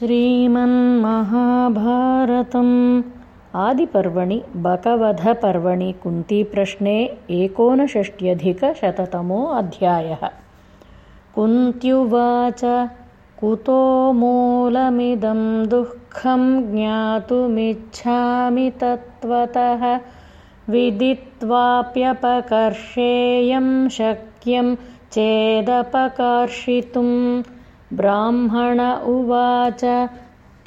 श्रीमन्महाभारतम्। आदिपर्वणि बकवधपर्वणि कुन्तीप्रश्ने एकोनषष्ट्यधिकशततमो अध्यायः कुन्त्युवाच कुतो मूलमिदं दुःखं ज्ञातुमिच्छामि तत्त्वतः। विदित्वाप्यपकर्षेयं शक्यं चेदपकर्षितुम् ब्राह्मण उवाच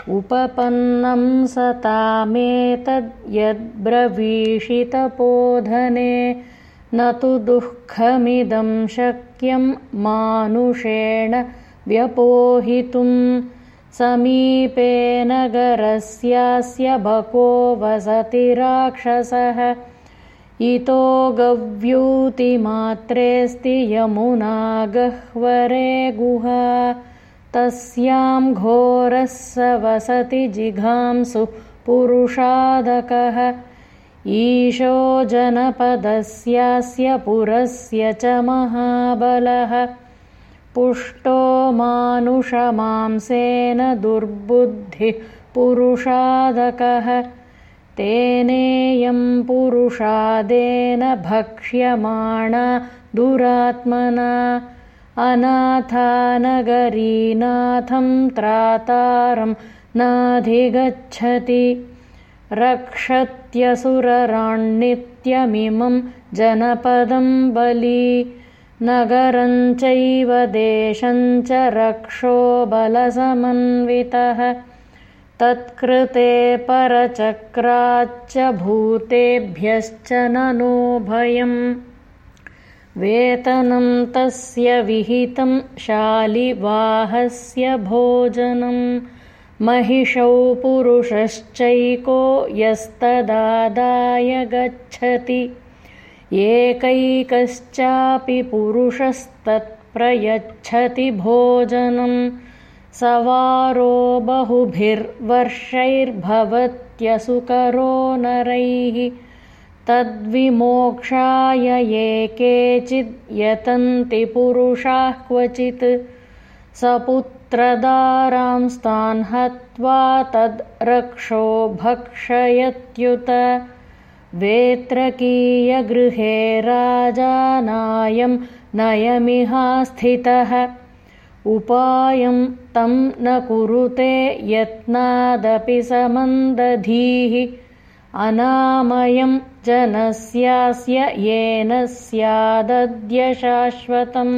उपपन्नं सतामेतद्यद्ब्रवीषितपोधने न तु दुःखमिदं शक्यं मानुषेण व्यपोहितुं समीपे नगरस्यास्य भको वसति राक्षसः। इतो गव्यूतिमात्रेऽस्ति यमुना गह्वरे गुहा तस्यां घोरः स वसति जिघांसु पुरुषादकः। ईशो जनपदस्यास्य पुरस्य च महाबलः। पुष्टो मानुषमांसेन दुर्बुद्धिः पुरुषादकः। तेनेयं पुरुषादेन भक्ष्यमाणा दुरात्मना अनाथानगरीनाथं त्रातारं नाधिगच्छति। रक्षत्यसुरराण्नित्यमिमं जनपदं बली। नगरञ्चैव देशञ्च रक्षो बलसमन्वितः। तत्कृते परचक्राच्च भूतेभ्यश्च ननो भयम् वेतनं तस्य विहितं शालिवाहस्य भोजनं। महिषौ पुरुषश्चैको यस्तदादाय गच्छति। एकैकश्चापि पुरुषस्तत्प्रयच्छति भोजनं। सवारो बहुभिर्वर्षैर्भवत्यसुकरो नरैः तद्विमोक्षाय ये केचिद्यतन्ति पुरुषाः क्वचित्। सपुत्रदारांस्तान् हत्वा तद्रक्षो भक्षयत्युत। वेत्रकीयगृहे राजानायं नयमिहास्थितः उपायं तं न कुरुते यत्नादपि समन्दधीः अनामयं जनस्यास्य येन स्यादद्य शाश्वतम्